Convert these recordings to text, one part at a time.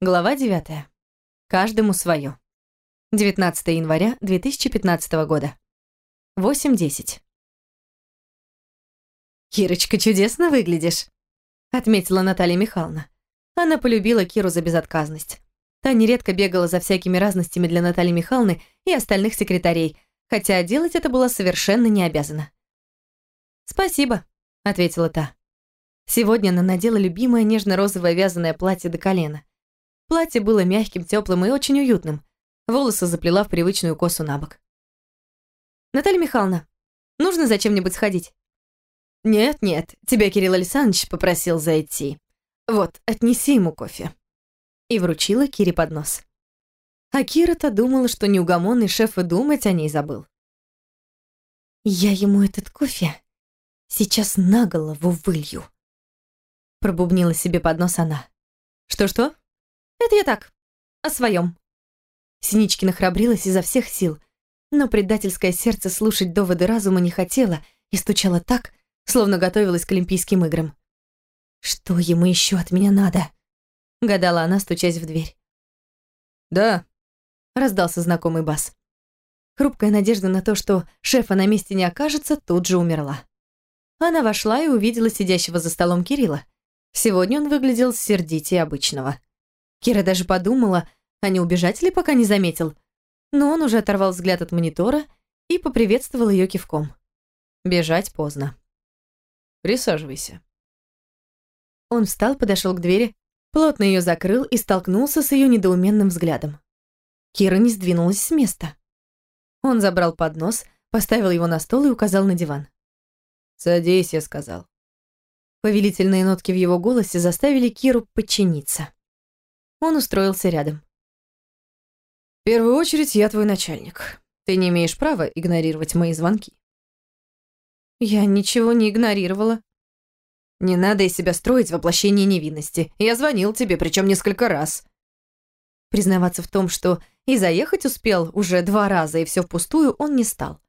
Глава 9. Каждому свое. 19 января 2015 года. 8.10. «Кирочка, чудесно выглядишь», — отметила Наталья Михайловна. Она полюбила Киру за безотказность. Та нередко бегала за всякими разностями для Натальи Михайловны и остальных секретарей, хотя делать это было совершенно не обязана. «Спасибо», — ответила та. Сегодня она надела любимое нежно-розовое вязаное платье до колена. Платье было мягким, теплым и очень уютным. Волосы заплела в привычную косу на бок. «Наталья Михайловна, нужно за чем-нибудь сходить?» «Нет, нет, тебя Кирилл Александрович попросил зайти. Вот, отнеси ему кофе». И вручила Кире поднос. А Кира-то думала, что неугомонный шеф и думать о ней забыл. «Я ему этот кофе сейчас на голову вылью», пробубнила себе под нос она. «Что-что?» Это я так, о своем. Синичкина храбрилась изо всех сил, но предательское сердце слушать доводы разума не хотело и стучало так, словно готовилась к Олимпийским играм. «Что ему еще от меня надо?» — гадала она, стучась в дверь. «Да», — раздался знакомый бас. Хрупкая надежда на то, что шефа на месте не окажется, тут же умерла. Она вошла и увидела сидящего за столом Кирилла. Сегодня он выглядел сердитее обычного. Кира даже подумала, а не убежать ли, пока не заметил. Но он уже оторвал взгляд от монитора и поприветствовал ее кивком. Бежать поздно. «Присаживайся». Он встал, подошел к двери, плотно ее закрыл и столкнулся с ее недоуменным взглядом. Кира не сдвинулась с места. Он забрал поднос, поставил его на стол и указал на диван. «Садись», — я сказал. Повелительные нотки в его голосе заставили Киру подчиниться. Он устроился рядом. «В первую очередь я твой начальник. Ты не имеешь права игнорировать мои звонки». «Я ничего не игнорировала». «Не надо из себя строить воплощение невинности. Я звонил тебе, причем несколько раз». Признаваться в том, что и заехать успел уже два раза, и все впустую, он не стал.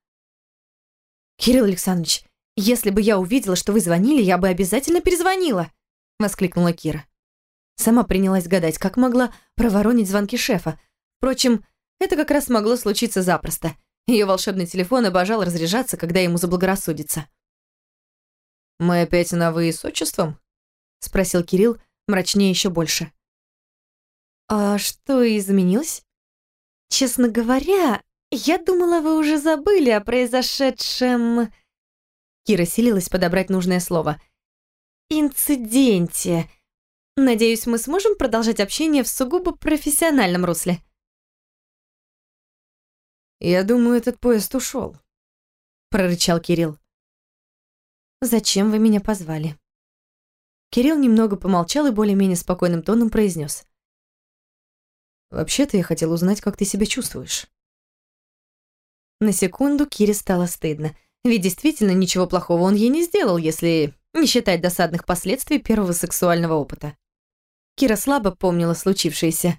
«Кирилл Александрович, если бы я увидела, что вы звонили, я бы обязательно перезвонила», — воскликнула Кира. Сама принялась гадать, как могла проворонить звонки шефа. Впрочем, это как раз могло случиться запросто. Ее волшебный телефон обожал разряжаться, когда ему заблагорассудится. «Мы опять на «вы» с отчеством?» — спросил Кирилл, мрачнее еще больше. «А что изменилось?» «Честно говоря, я думала, вы уже забыли о произошедшем...» Кира силилась подобрать нужное слово. «Инциденте. Надеюсь, мы сможем продолжать общение в сугубо профессиональном русле. «Я думаю, этот поезд ушел», — прорычал Кирилл. «Зачем вы меня позвали?» Кирилл немного помолчал и более-менее спокойным тоном произнес. «Вообще-то я хотел узнать, как ты себя чувствуешь». На секунду Кире стало стыдно, ведь действительно ничего плохого он ей не сделал, если не считать досадных последствий первого сексуального опыта. Кира слабо помнила случившееся,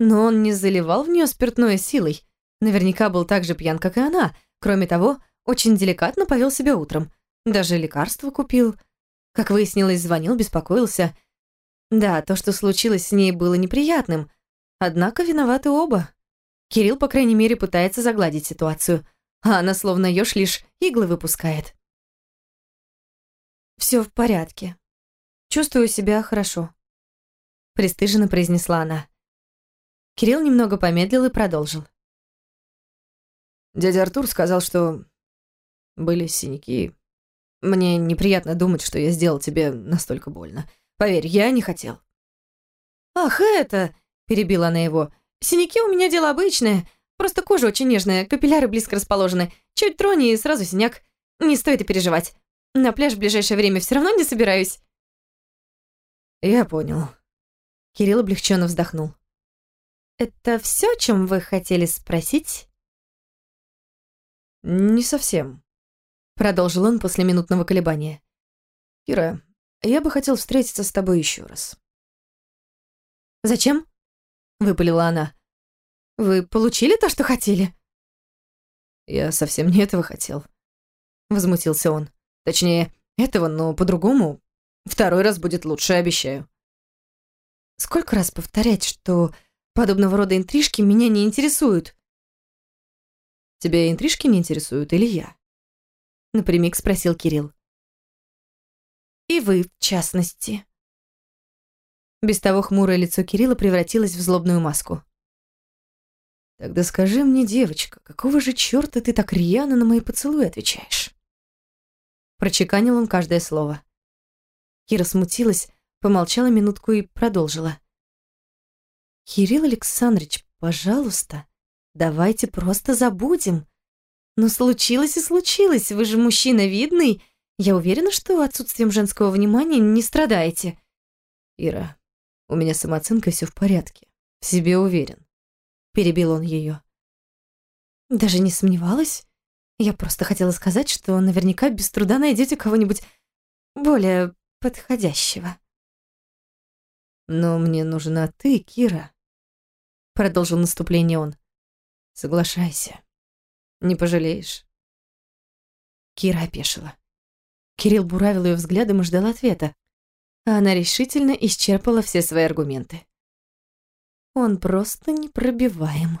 но он не заливал в нее спиртное силой. Наверняка был так же пьян, как и она. Кроме того, очень деликатно повел себя утром. Даже лекарство купил. Как выяснилось, звонил, беспокоился. Да, то, что случилось с ней, было неприятным. Однако виноваты оба. Кирилл, по крайней мере, пытается загладить ситуацию, а она словно ешь лишь иглы выпускает. Все в порядке. Чувствую себя хорошо пристыженно произнесла она. Кирилл немного помедлил и продолжил. Дядя Артур сказал, что были синяки. Мне неприятно думать, что я сделал тебе настолько больно. Поверь, я не хотел. Ах, это, перебила она его. Синяки у меня дело обычное. Просто кожа очень нежная, капилляры близко расположены. Чуть трони и сразу синяк. Не стоит и переживать. На пляж в ближайшее время все равно не собираюсь. Я понял. Кирилл облегченно вздохнул. «Это все, о чем вы хотели спросить?» «Не совсем», — продолжил он после минутного колебания. «Кира, я бы хотел встретиться с тобой еще раз». «Зачем?» — выпалила она. «Вы получили то, что хотели?» «Я совсем не этого хотел», — возмутился он. «Точнее, этого, но по-другому. Второй раз будет лучше, обещаю». Сколько раз повторять, что подобного рода интрижки меня не интересуют? Тебя интрижки не интересуют или я? Напрямик спросил Кирилл. И вы, в частности. Без того хмурое лицо Кирилла превратилось в злобную маску. Тогда скажи мне, девочка, какого же черта ты так рьяно на мои поцелуи отвечаешь? Прочеканил он каждое слово. Кира смутилась, помолчала минутку и продолжила. «Кирилл Александрович, пожалуйста, давайте просто забудем. Но случилось и случилось, вы же мужчина видный. Я уверена, что отсутствием женского внимания не страдаете». «Ира, у меня самооценка все в порядке. В себе уверен. Перебил он ее. Даже не сомневалась. Я просто хотела сказать, что наверняка без труда найдете кого-нибудь более подходящего. Но мне нужна ты, Кира. Продолжил наступление он. Соглашайся. Не пожалеешь. Кира опешила. Кирилл буравил ее взглядом и ждал ответа а она решительно исчерпала все свои аргументы. Он просто непробиваем.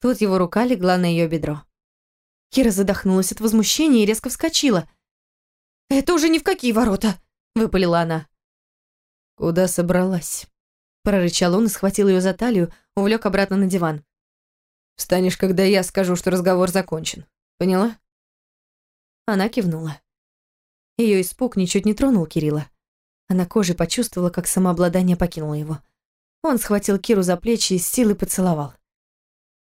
Тут его рука легла на ее бедро. Кира задохнулась от возмущения и резко вскочила. «Это уже ни в какие ворота!» — выпалила она. «Куда собралась?» — прорычал он и схватил ее за талию, увлек обратно на диван. «Встанешь, когда я скажу, что разговор закончен. Поняла?» Она кивнула. Ее испуг ничуть не тронул Кирилла. Она кожей почувствовала, как самообладание покинуло его. Он схватил Киру за плечи и с силой поцеловал.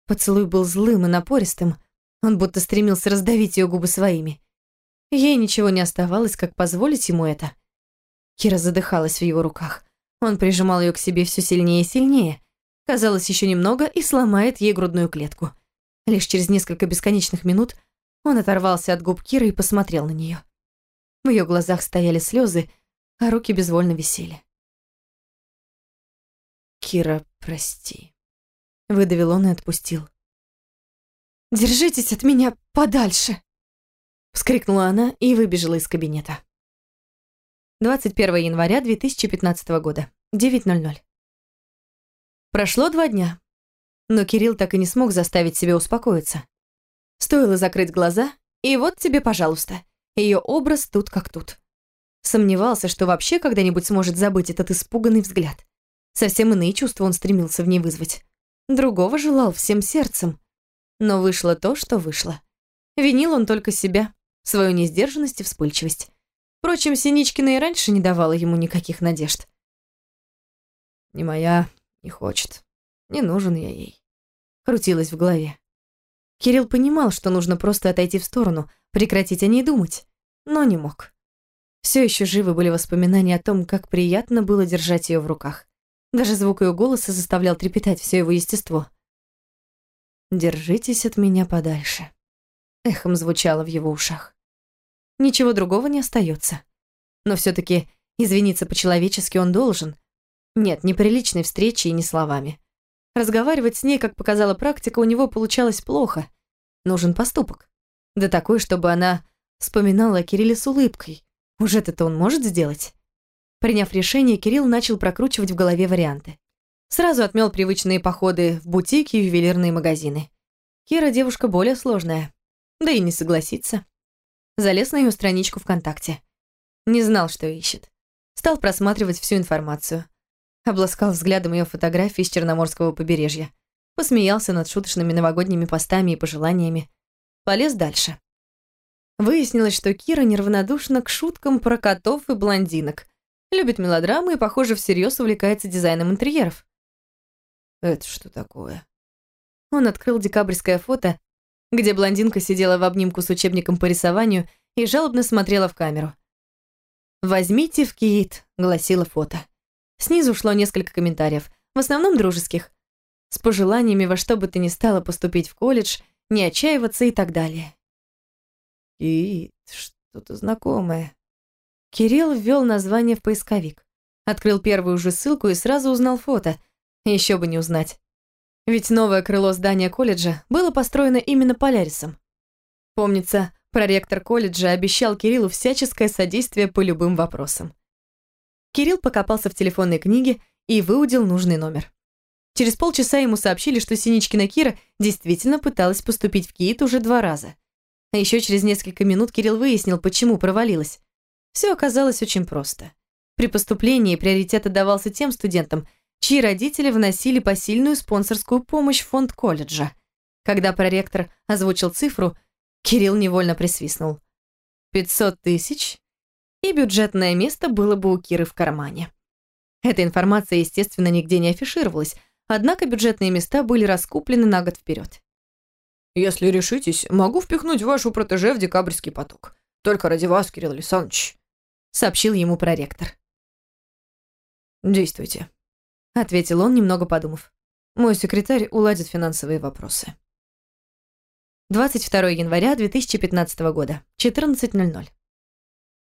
Поцелуй был злым и напористым, он будто стремился раздавить ее губы своими. Ей ничего не оставалось, как позволить ему это. Кира задыхалась в его руках. Он прижимал ее к себе все сильнее и сильнее. Казалось, еще немного и сломает ей грудную клетку. Лишь через несколько бесконечных минут он оторвался от губ Киры и посмотрел на нее. В ее глазах стояли слезы, а руки безвольно висели. «Кира, прости», — выдавил он и отпустил. «Держитесь от меня подальше!» — вскрикнула она и выбежала из кабинета. 21 января 2015 года, 9.00. Прошло два дня, но Кирилл так и не смог заставить себя успокоиться. Стоило закрыть глаза, и вот тебе, пожалуйста, ее образ тут как тут. Сомневался, что вообще когда-нибудь сможет забыть этот испуганный взгляд. Совсем иные чувства он стремился в ней вызвать. Другого желал всем сердцем. Но вышло то, что вышло. Винил он только себя, свою несдержанность и вспыльчивость. Впрочем, Синичкина и раньше не давала ему никаких надежд. «Не моя, не хочет. Не нужен я ей», — крутилось в голове. Кирилл понимал, что нужно просто отойти в сторону, прекратить о ней думать, но не мог. Все еще живы были воспоминания о том, как приятно было держать ее в руках. Даже звук ее голоса заставлял трепетать все его естество. «Держитесь от меня подальше», — эхом звучало в его ушах. Ничего другого не остается. Но все таки извиниться по-человечески он должен. Нет, неприличной встречи и не словами. Разговаривать с ней, как показала практика, у него получалось плохо. Нужен поступок. Да такой, чтобы она вспоминала о Кирилле с улыбкой. Уже это он может сделать? Приняв решение, Кирилл начал прокручивать в голове варианты. Сразу отмел привычные походы в бутики и ювелирные магазины. Кира девушка более сложная. Да и не согласится. Залез на ее страничку ВКонтакте. Не знал, что ищет. Стал просматривать всю информацию. Обласкал взглядом ее фотографии с Черноморского побережья. Посмеялся над шуточными новогодними постами и пожеланиями полез дальше. Выяснилось, что Кира неравнодушна к шуткам про котов и блондинок. Любит мелодрамы и, похоже, всерьез увлекается дизайном интерьеров. «Это что такое?» Он открыл декабрьское фото, где блондинка сидела в обнимку с учебником по рисованию и жалобно смотрела в камеру. «Возьмите в кит», — гласило фото. Снизу шло несколько комментариев, в основном дружеских, с пожеланиями во что бы то ни стало поступить в колледж — не отчаиваться и так далее. И что-то знакомое. Кирилл ввел название в поисковик. Открыл первую же ссылку и сразу узнал фото. Еще бы не узнать. Ведь новое крыло здания колледжа было построено именно Полярисом. Помнится, проректор колледжа обещал Кириллу всяческое содействие по любым вопросам. Кирилл покопался в телефонной книге и выудил нужный номер. Через полчаса ему сообщили, что Синичкина Кира действительно пыталась поступить в КИИТ уже два раза. А еще через несколько минут Кирилл выяснил, почему провалилась. Все оказалось очень просто. При поступлении приоритет отдавался тем студентам, чьи родители вносили посильную спонсорскую помощь в фонд колледжа. Когда проректор озвучил цифру, Кирилл невольно присвистнул. 500 тысяч, и бюджетное место было бы у Киры в кармане. Эта информация, естественно, нигде не афишировалась, однако бюджетные места были раскуплены на год вперед. «Если решитесь, могу впихнуть вашу протеже в декабрьский поток. Только ради вас, Кирилл Александрович», — сообщил ему проректор. «Действуйте», — ответил он, немного подумав. «Мой секретарь уладит финансовые вопросы». 22 января 2015 года, 14.00.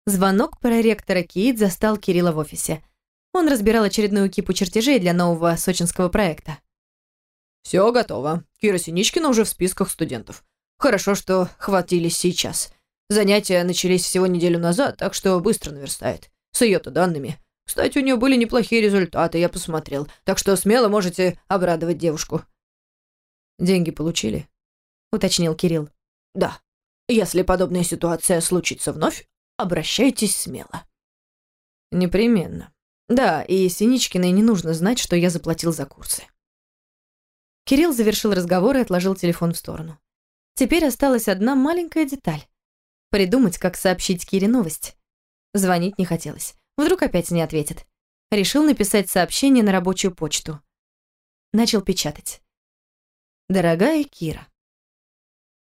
Звонок проректора КИИТ застал Кирилла в офисе. Он разбирал очередную кипу чертежей для нового сочинского проекта. «Все готово. Кира Синичкина уже в списках студентов. Хорошо, что хватились сейчас. Занятия начались всего неделю назад, так что быстро наверстает. С ее-то данными. Кстати, у нее были неплохие результаты, я посмотрел. Так что смело можете обрадовать девушку». «Деньги получили?» — уточнил Кирилл. «Да. Если подобная ситуация случится вновь, обращайтесь смело». «Непременно. Да, и Синичкиной не нужно знать, что я заплатил за курсы». Кирилл завершил разговор и отложил телефон в сторону. Теперь осталась одна маленькая деталь. Придумать, как сообщить Кире новость. Звонить не хотелось. Вдруг опять не ответит. Решил написать сообщение на рабочую почту. Начал печатать. «Дорогая Кира,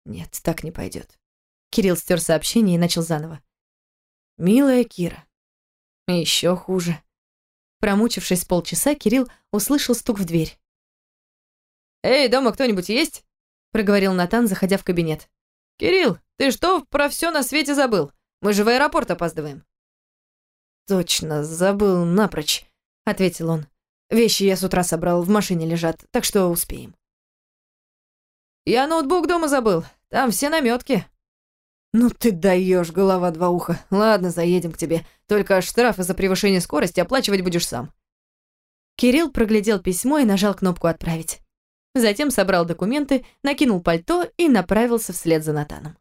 нет, так не пойдет. Кирилл стер сообщение и начал заново. «Милая Кира». Еще хуже. Промучившись полчаса, Кирилл услышал стук в дверь. «Эй, дома кто-нибудь есть?» проговорил Натан, заходя в кабинет. «Кирилл, ты что про все на свете забыл? Мы же в аэропорт опаздываем». «Точно, забыл напрочь», — ответил он. «Вещи я с утра собрал, в машине лежат, так что успеем». «Я ноутбук дома забыл. Там все наметки. «Ну ты даешь, голова два уха. Ладно, заедем к тебе. Только штрафы за превышение скорости оплачивать будешь сам». Кирилл проглядел письмо и нажал кнопку «Отправить». Затем собрал документы, накинул пальто и направился вслед за Натаном.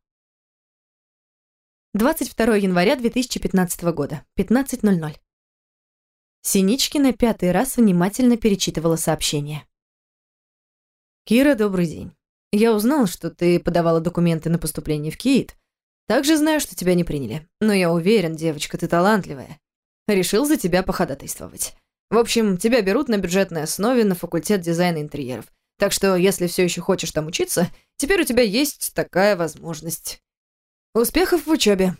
22 января 2015 года, 15.00. Синичкина пятый раз внимательно перечитывала сообщение. «Кира, добрый день. Я узнал, что ты подавала документы на поступление в КИИТ. Также знаю, что тебя не приняли. Но я уверен, девочка, ты талантливая. Решил за тебя походатайствовать. В общем, тебя берут на бюджетной основе на факультет дизайна интерьеров. Так что, если все еще хочешь там учиться, теперь у тебя есть такая возможность. Успехов в учебе.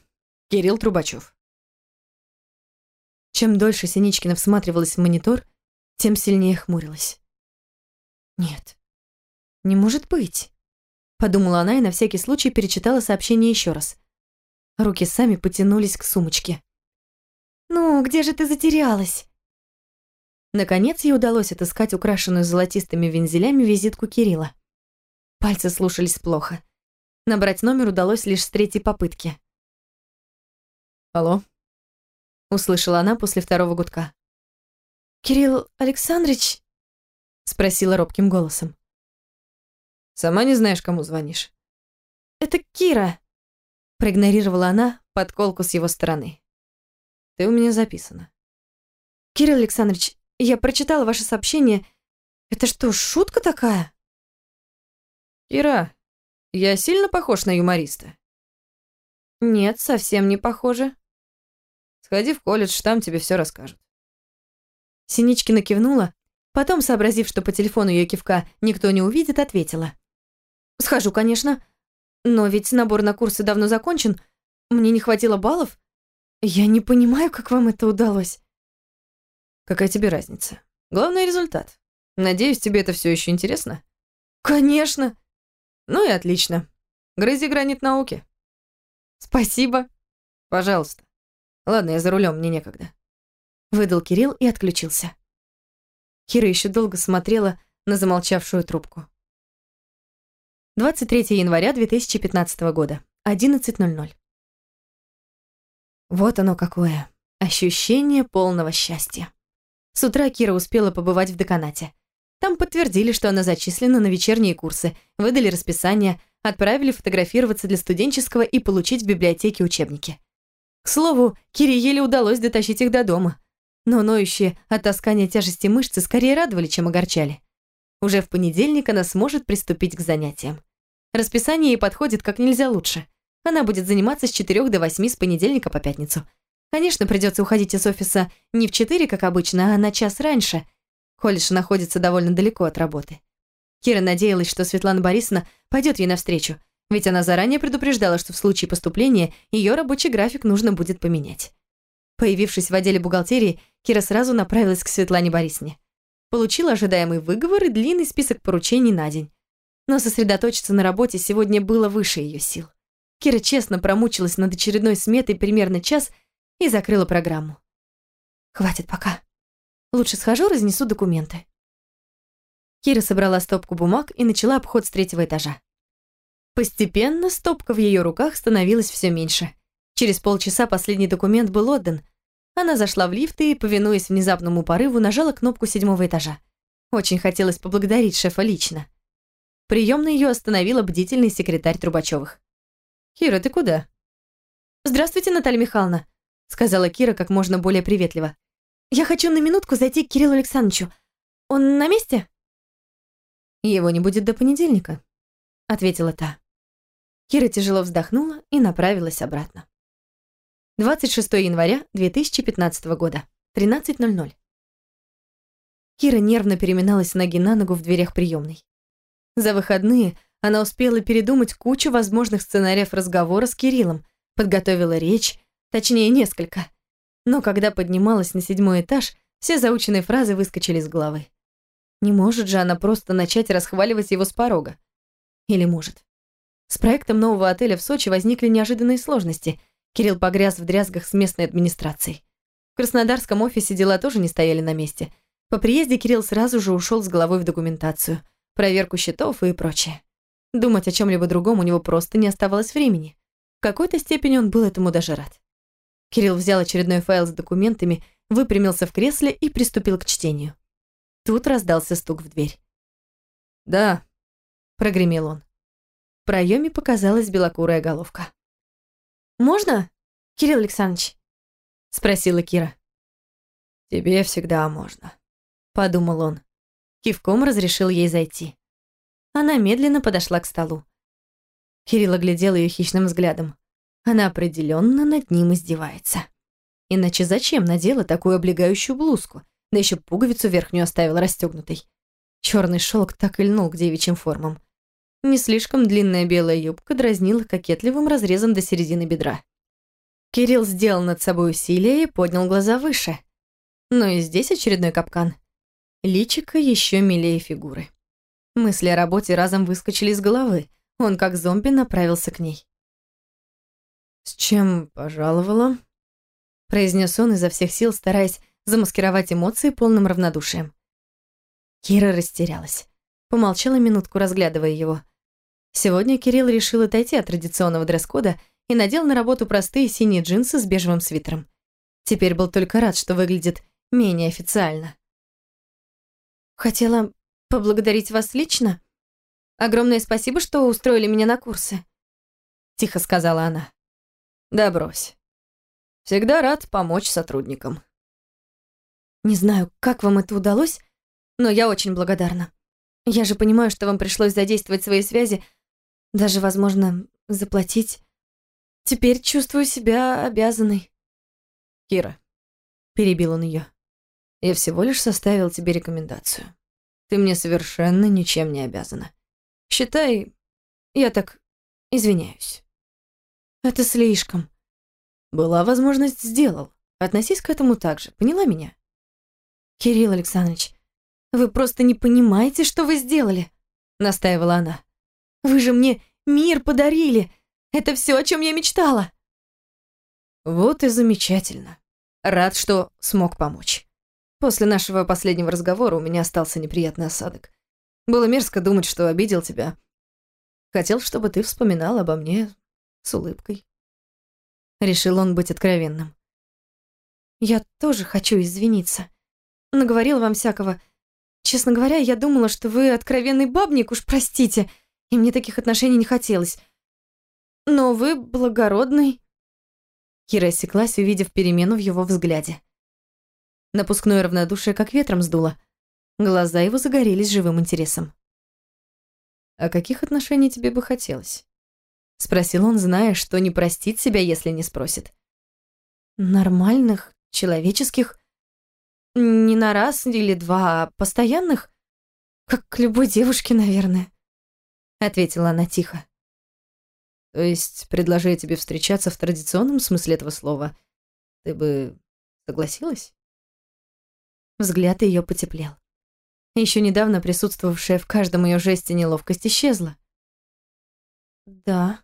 Кирилл Трубачев. Чем дольше Синичкина всматривалась в монитор, тем сильнее хмурилась. Нет, «Не может быть», — подумала она и на всякий случай перечитала сообщение еще раз. Руки сами потянулись к сумочке. «Ну, где же ты затерялась?» Наконец ей удалось отыскать украшенную золотистыми вензелями визитку Кирилла. Пальцы слушались плохо. Набрать номер удалось лишь с третьей попытки. «Алло?» — услышала она после второго гудка. «Кирилл Александрович?» — спросила робким голосом. Сама не знаешь, кому звонишь?» «Это Кира», — проигнорировала она подколку с его стороны. «Ты у меня записана». «Кирилл Александрович, я прочитала ваше сообщение. Это что, шутка такая?» «Кира, я сильно похож на юмориста?» «Нет, совсем не похоже». «Сходи в колледж, там тебе все расскажут». Синичкина кивнула, потом, сообразив, что по телефону ее кивка никто не увидит, ответила. Схожу, конечно. Но ведь набор на курсы давно закончен. Мне не хватило баллов. Я не понимаю, как вам это удалось. Какая тебе разница? Главный результат. Надеюсь, тебе это все еще интересно? Конечно. Ну и отлично. Грызи гранит науки. Спасибо. Пожалуйста. Ладно, я за рулем, мне некогда. Выдал Кирилл и отключился. Кира еще долго смотрела на замолчавшую трубку. 23 января 2015 года, 11.00. Вот оно какое. Ощущение полного счастья. С утра Кира успела побывать в деканате. Там подтвердили, что она зачислена на вечерние курсы, выдали расписание, отправили фотографироваться для студенческого и получить в библиотеке учебники. К слову, Кире еле удалось дотащить их до дома. Но ноющие от таскания тяжести мышцы скорее радовали, чем огорчали. Уже в понедельник она сможет приступить к занятиям. Расписание ей подходит как нельзя лучше. Она будет заниматься с 4 до 8 с понедельника по пятницу. Конечно, придется уходить из офиса не в 4, как обычно, а на час раньше. Колледж находится довольно далеко от работы. Кира надеялась, что Светлана Борисовна пойдет ей навстречу, ведь она заранее предупреждала, что в случае поступления ее рабочий график нужно будет поменять. Появившись в отделе бухгалтерии, Кира сразу направилась к Светлане Борисовне. Получила ожидаемый выговор и длинный список поручений на день. Но сосредоточиться на работе сегодня было выше ее сил. Кира честно промучилась над очередной сметой примерно час и закрыла программу. «Хватит пока. Лучше схожу, разнесу документы». Кира собрала стопку бумаг и начала обход с третьего этажа. Постепенно стопка в ее руках становилась все меньше. Через полчаса последний документ был отдан. Она зашла в лифт и, повинуясь внезапному порыву, нажала кнопку седьмого этажа. Очень хотелось поблагодарить шефа лично. Приемно ее остановила бдительный секретарь Трубачевых. «Кира, ты куда?» «Здравствуйте, Наталья Михайловна», — сказала Кира как можно более приветливо. «Я хочу на минутку зайти к Кириллу Александровичу. Он на месте?» «Его не будет до понедельника», — ответила та. Кира тяжело вздохнула и направилась обратно. 26 января 2015 года, 13.00. Кира нервно переминалась ноги на ногу в дверях приемной. За выходные она успела передумать кучу возможных сценариев разговора с Кириллом, подготовила речь, точнее несколько. Но когда поднималась на седьмой этаж, все заученные фразы выскочили из головы. Не может же она просто начать расхваливать его с порога. Или может. С проектом нового отеля в Сочи возникли неожиданные сложности. Кирилл погряз в дрязгах с местной администрацией. В краснодарском офисе дела тоже не стояли на месте. По приезде Кирилл сразу же ушел с головой в документацию, проверку счетов и прочее. Думать о чем-либо другом у него просто не оставалось времени. В какой-то степени он был этому даже рад. Кирилл взял очередной файл с документами, выпрямился в кресле и приступил к чтению. Тут раздался стук в дверь. «Да», — прогремел он. В проеме показалась белокурая головка. «Можно, Кирилл Александрович?» — спросила Кира. «Тебе всегда можно», — подумал он. Кивком разрешил ей зайти. Она медленно подошла к столу. Кирилл оглядел ее хищным взглядом. Она определенно над ним издевается. Иначе зачем надела такую облегающую блузку? Да еще пуговицу верхнюю оставила расстегнутой. Черный шелк так и льнул к девичьим формам. Не слишком длинная белая юбка дразнила кокетливым разрезом до середины бедра. Кирилл сделал над собой усилие и поднял глаза выше. Но и здесь очередной капкан. Личико еще милее фигуры. Мысли о работе разом выскочили из головы. Он как зомби направился к ней. «С чем пожаловала?» произнес он изо всех сил, стараясь замаскировать эмоции полным равнодушием. Кира растерялась. Помолчала минутку, разглядывая его. Сегодня Кирилл решил отойти от традиционного дресс-кода и надел на работу простые синие джинсы с бежевым свитером. Теперь был только рад, что выглядит менее официально. «Хотела поблагодарить вас лично. Огромное спасибо, что устроили меня на курсы», — тихо сказала она. «Да брось. Всегда рад помочь сотрудникам». «Не знаю, как вам это удалось, но я очень благодарна. Я же понимаю, что вам пришлось задействовать свои связи, даже, возможно, заплатить. Теперь чувствую себя обязанной». «Кира», — перебил он ее, — «я всего лишь составил тебе рекомендацию. Ты мне совершенно ничем не обязана. Считай, я так извиняюсь. Это слишком. Была возможность, сделал. Относись к этому так же, поняла меня? Кирилл Александрович, вы просто не понимаете, что вы сделали, настаивала она. Вы же мне мир подарили. Это все, о чем я мечтала. Вот и замечательно. Рад, что смог помочь. После нашего последнего разговора у меня остался неприятный осадок. Было мерзко думать, что обидел тебя. Хотел, чтобы ты вспоминал обо мне с улыбкой. Решил он быть откровенным. Я тоже хочу извиниться. Наговорила вам всякого. Честно говоря, я думала, что вы откровенный бабник, уж простите, и мне таких отношений не хотелось. Но вы благородный. Кира осеклась, увидев перемену в его взгляде. Напускное равнодушие как ветром сдуло. Глаза его загорелись живым интересом. «А каких отношений тебе бы хотелось?» Спросил он, зная, что не простит себя, если не спросит. «Нормальных, человеческих, не на раз или два, а постоянных, как к любой девушке, наверное», ответила она тихо. То есть, предложи тебе встречаться в традиционном смысле этого слова, ты бы согласилась? Взгляд ее потеплел. Еще недавно присутствовавшая в каждом ее жесте неловкость исчезла. «Да».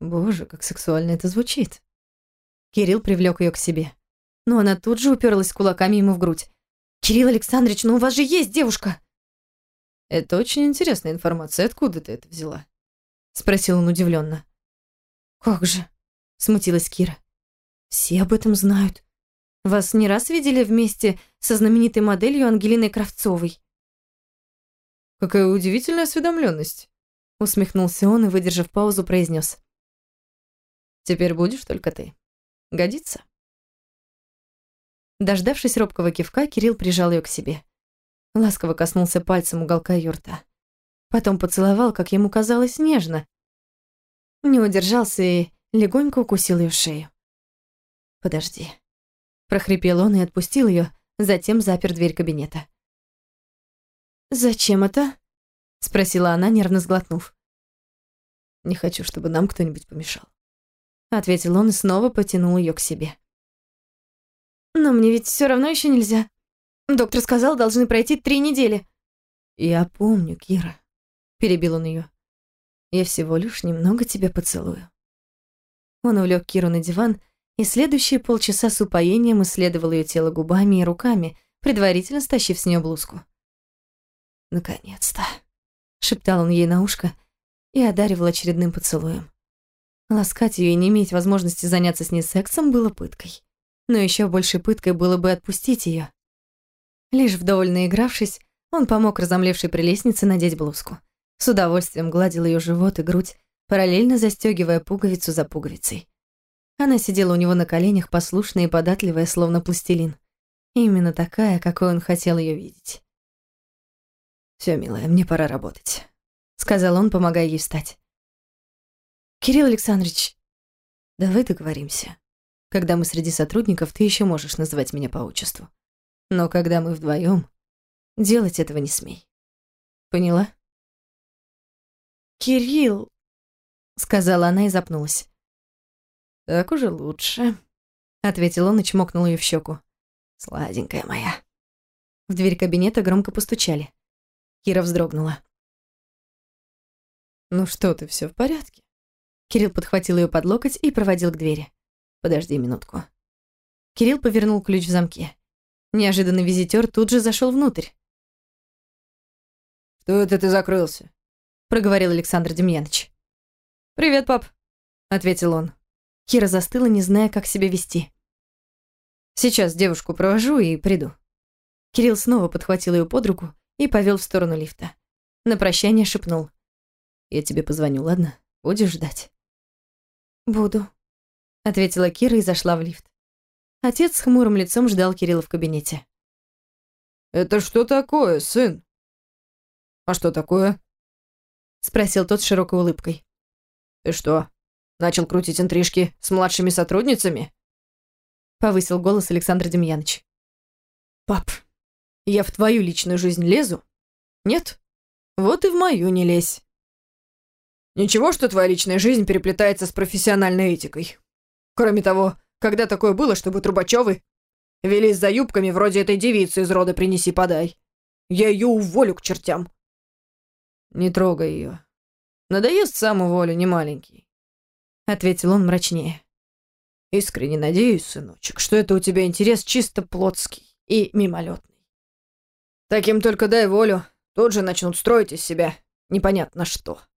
Боже, как сексуально это звучит. Кирилл привлек ее к себе. Но она тут же уперлась кулаками ему в грудь. «Кирилл Александрович, ну у вас же есть девушка!» «Это очень интересная информация. Откуда ты это взяла?» Спросил он удивленно. «Как же?» Смутилась Кира. «Все об этом знают. Вас не раз видели вместе со знаменитой моделью Ангелиной Кравцовой?» «Какая удивительная осведомленность!» Усмехнулся он и, выдержав паузу, произнес. «Теперь будешь только ты. Годится?» Дождавшись робкого кивка, Кирилл прижал ее к себе. Ласково коснулся пальцем уголка юрта. Потом поцеловал, как ему казалось, нежно. Не удержался и легонько укусил ее шею. «Подожди», — прохрипел он и отпустил ее, затем запер дверь кабинета. «Зачем это?» — спросила она, нервно сглотнув. «Не хочу, чтобы нам кто-нибудь помешал», — ответил он и снова потянул ее к себе. «Но мне ведь все равно еще нельзя. Доктор сказал, должны пройти три недели». «Я помню, Кира», перебил он ее. Я всего лишь немного тебя поцелую. Он увлек Киру на диван и следующие полчаса с упоением исследовал ее тело губами и руками, предварительно стащив с нее блузку. «Наконец-то», — шептал он ей на ушко и одаривал очередным поцелуем. Ласкать ее и не иметь возможности заняться с ней сексом было пыткой. Но еще большей пыткой было бы отпустить ее. Лишь вдоволь наигравшись, он помог разомлевшей прелестнице надеть блузку. С удовольствием гладил ее живот и грудь, параллельно застегивая пуговицу за пуговицей. Она сидела у него на коленях, послушная и податливая, словно пластилин. Именно такая, какой он хотел ее видеть. Все, милая, мне пора работать», — сказал он, помогая ей встать. «Кирилл Александрович...» «Давай договоримся. Когда мы среди сотрудников, ты еще можешь называть меня по отчеству. Но когда мы вдвоем, делать этого не смей. Поняла?» «Кирилл», — сказала она и запнулась. «Так уже лучше», — ответил он и чмокнул ее в щеку. «Сладенькая моя». В дверь кабинета громко постучали. Кира вздрогнула. «Ну что ты, все в порядке?» Кирилл подхватил ее под локоть и проводил к двери. «Подожди минутку». Кирилл повернул ключ в замке. Неожиданный визитер тут же зашел внутрь. «Что это ты закрылся?» проговорил Александр Демьянович. «Привет, пап», — ответил он. Кира застыла, не зная, как себя вести. «Сейчас девушку провожу и приду». Кирилл снова подхватил ее под руку и повел в сторону лифта. На прощание шепнул. «Я тебе позвоню, ладно? Будешь ждать?» «Буду», — ответила Кира и зашла в лифт. Отец с хмурым лицом ждал Кирилла в кабинете. «Это что такое, сын?» «А что такое?» — спросил тот с широкой улыбкой. «Ты что, начал крутить интрижки с младшими сотрудницами?» Повысил голос Александр Демьянович. «Пап, я в твою личную жизнь лезу? Нет? Вот и в мою не лезь. Ничего, что твоя личная жизнь переплетается с профессиональной этикой. Кроме того, когда такое было, чтобы Трубачевы велись за юбками вроде этой девицы из рода «принеси-подай». Я ее уволю к чертям. «Не трогай ее. Надоест сам уволю, не маленький», — ответил он мрачнее. «Искренне надеюсь, сыночек, что это у тебя интерес чисто плотский и мимолетный. Таким только дай волю, тут же начнут строить из себя непонятно что».